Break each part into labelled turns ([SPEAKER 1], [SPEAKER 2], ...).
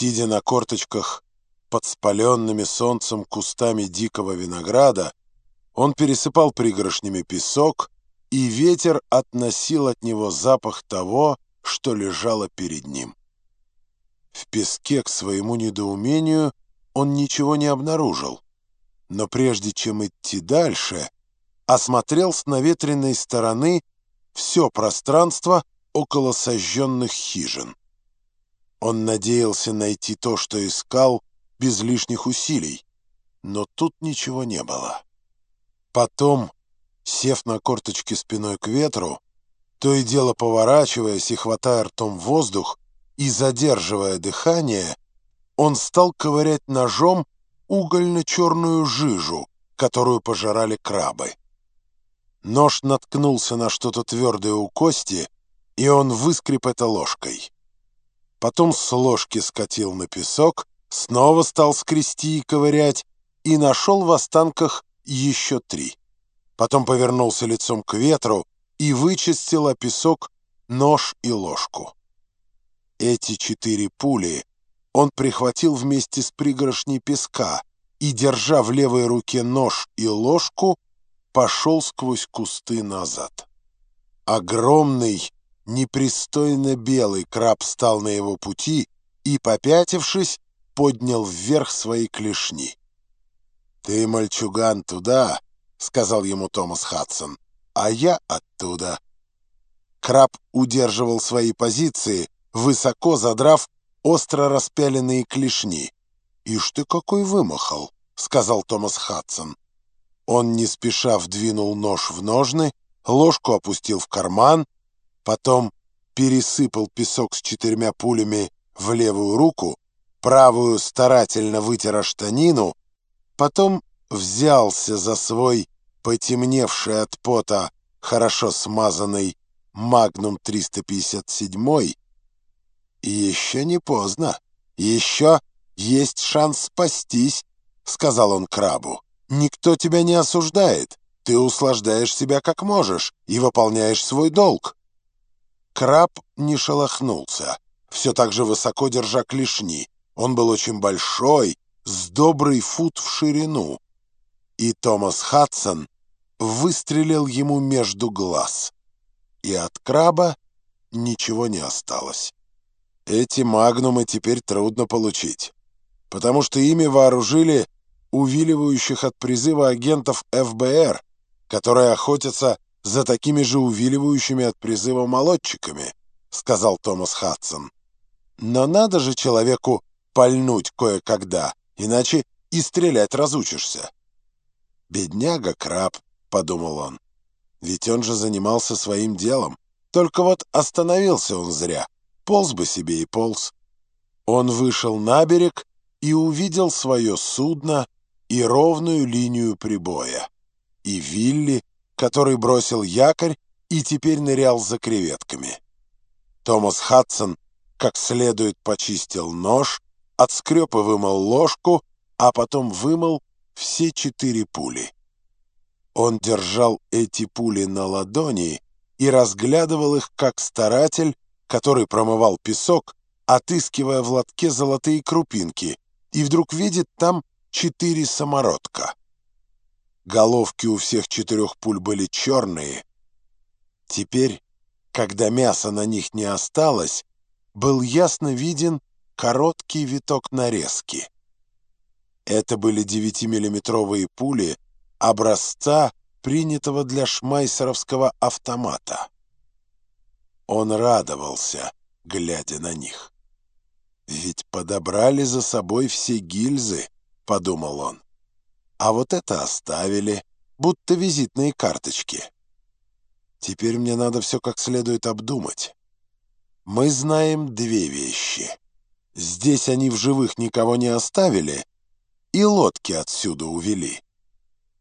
[SPEAKER 1] Сидя на корточках под спаленными солнцем кустами дикого винограда, он пересыпал пригоршнями песок, и ветер относил от него запах того, что лежало перед ним. В песке, к своему недоумению, он ничего не обнаружил, но прежде чем идти дальше, осмотрел с наветренной стороны все пространство около сожженных хижин. Он надеялся найти то, что искал, без лишних усилий, но тут ничего не было. Потом, сев на корточки спиной к ветру, то и дело поворачиваясь и хватая ртом воздух и задерживая дыхание, он стал ковырять ножом угольно-черную жижу, которую пожирали крабы. Нож наткнулся на что-то твердое у кости, и он выскреб это ложкой. Потом с ложки скатил на песок, снова стал скрести и ковырять, и нашел в останках еще три. Потом повернулся лицом к ветру и вычистил о песок нож и ложку. Эти четыре пули он прихватил вместе с пригоршней песка и, держа в левой руке нож и ложку, пошел сквозь кусты назад. Огромный, непристойно белый краб стал на его пути и, попятившись, поднял вверх свои клешни. «Ты, мальчуган, туда!» — сказал ему Томас Хадсон. «А я оттуда». Краб удерживал свои позиции, высоко задрав остро распяленные клешни. «Ишь ты какой вымахал!» — сказал Томас Хадсон. Он не спеша вдвинул нож в ножны, ложку опустил в карман, потом пересыпал песок с четырьмя пулями в левую руку, правую старательно вытер штанину, потом взялся за свой потемневший от пота хорошо смазанный «Магнум 357» и еще не поздно, еще есть шанс спастись, — сказал он крабу. Никто тебя не осуждает. Ты услаждаешь себя как можешь и выполняешь свой долг. Краб не шелохнулся, все так же высоко держа клешни. Он был очень большой, с добрый фут в ширину. И Томас Хадсон выстрелил ему между глаз. И от краба ничего не осталось. Эти магнумы теперь трудно получить, потому что ими вооружили увиливающих от призыва агентов ФБР, которые охотятся за такими же увиливающими от призыва молодчиками, сказал Томас Хадсон. Но надо же человеку пальнуть кое-когда, иначе и стрелять разучишься. «Бедняга краб», — подумал он, — «ведь он же занимался своим делом. Только вот остановился он зря, полз бы себе и полз». Он вышел на берег и увидел свое судно и ровную линию прибоя, и Вилли, который бросил якорь и теперь нырял за креветками. Томас Хадсон как следует почистил нож, отскреб и вымыл ложку, а потом вымыл все четыре пули. Он держал эти пули на ладони и разглядывал их как старатель, который промывал песок, отыскивая в лотке золотые крупинки, и вдруг видит там четыре самородка. Головки у всех четырех пуль были черные. Теперь, когда мяса на них не осталось, был ясно виден короткий виток нарезки. Это были девятимиллиметровые пули образца, принятого для шмайсеровского автомата. Он радовался, глядя на них. Ведь подобрали за собой все гильзы, подумал он. А вот это оставили, будто визитные карточки. Теперь мне надо все как следует обдумать. Мы знаем две вещи. Здесь они в живых никого не оставили, и лодки отсюда увели.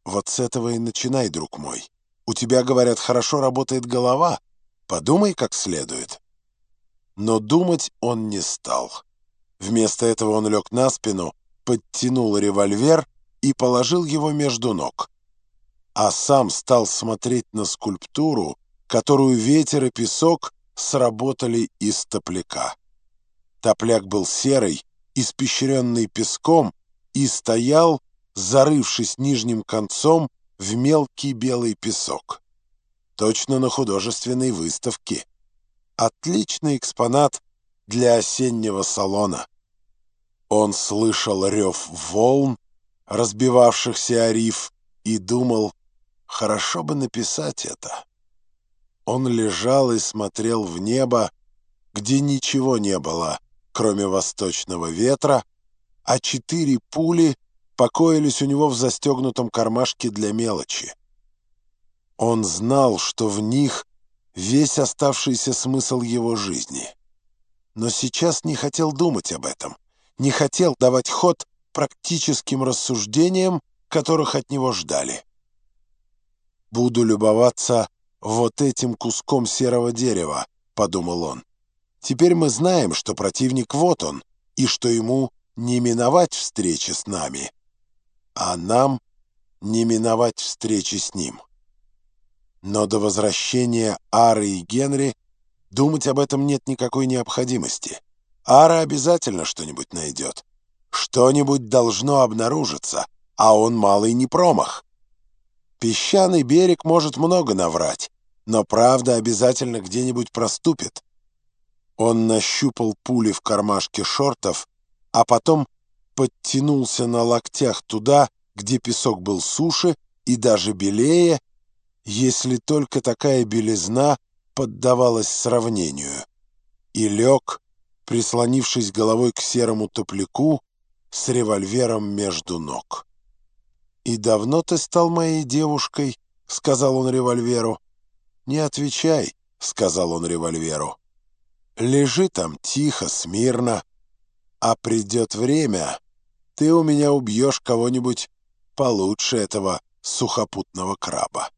[SPEAKER 1] Вот с этого и начинай, друг мой. У тебя, говорят, хорошо работает голова. Подумай как следует. Но думать он не стал. Вместо этого он лег на спину подтянул револьвер и положил его между ног, а сам стал смотреть на скульптуру, которую ветер и песок сработали из топляка. Топляк был серый испещренный песком, и стоял, зарывшись нижним концом в мелкий белый песок. Точно на художественной выставке. Отличный экспонат для осеннего салона. Он слышал рев волн, разбивавшихся о риф, и думал, хорошо бы написать это. Он лежал и смотрел в небо, где ничего не было, кроме восточного ветра, а четыре пули покоились у него в застегнутом кармашке для мелочи. Он знал, что в них весь оставшийся смысл его жизни. Но сейчас не хотел думать об этом, не хотел давать ход практическим рассуждениям, которых от него ждали. «Буду любоваться вот этим куском серого дерева», — подумал он. «Теперь мы знаем, что противник вот он, и что ему не миновать встречи с нами, а нам не миновать встречи с ним». Но до возвращения Ары и Генри думать об этом нет никакой необходимости. Ара обязательно что-нибудь найдет. Что-нибудь должно обнаружиться, а он малый не промах. Песчаный берег может много наврать, но правда обязательно где-нибудь проступит. Он нащупал пули в кармашке шортов, а потом подтянулся на локтях туда, где песок был суше и даже белее, если только такая белизна поддавалась сравнению, и лег, прислонившись головой к серому топляку с револьвером между ног. «И давно ты стал моей девушкой?» — сказал он револьверу. «Не отвечай», — сказал он револьверу. «Лежи там тихо, смирно, а придет время, ты у меня убьешь кого-нибудь получше этого сухопутного краба».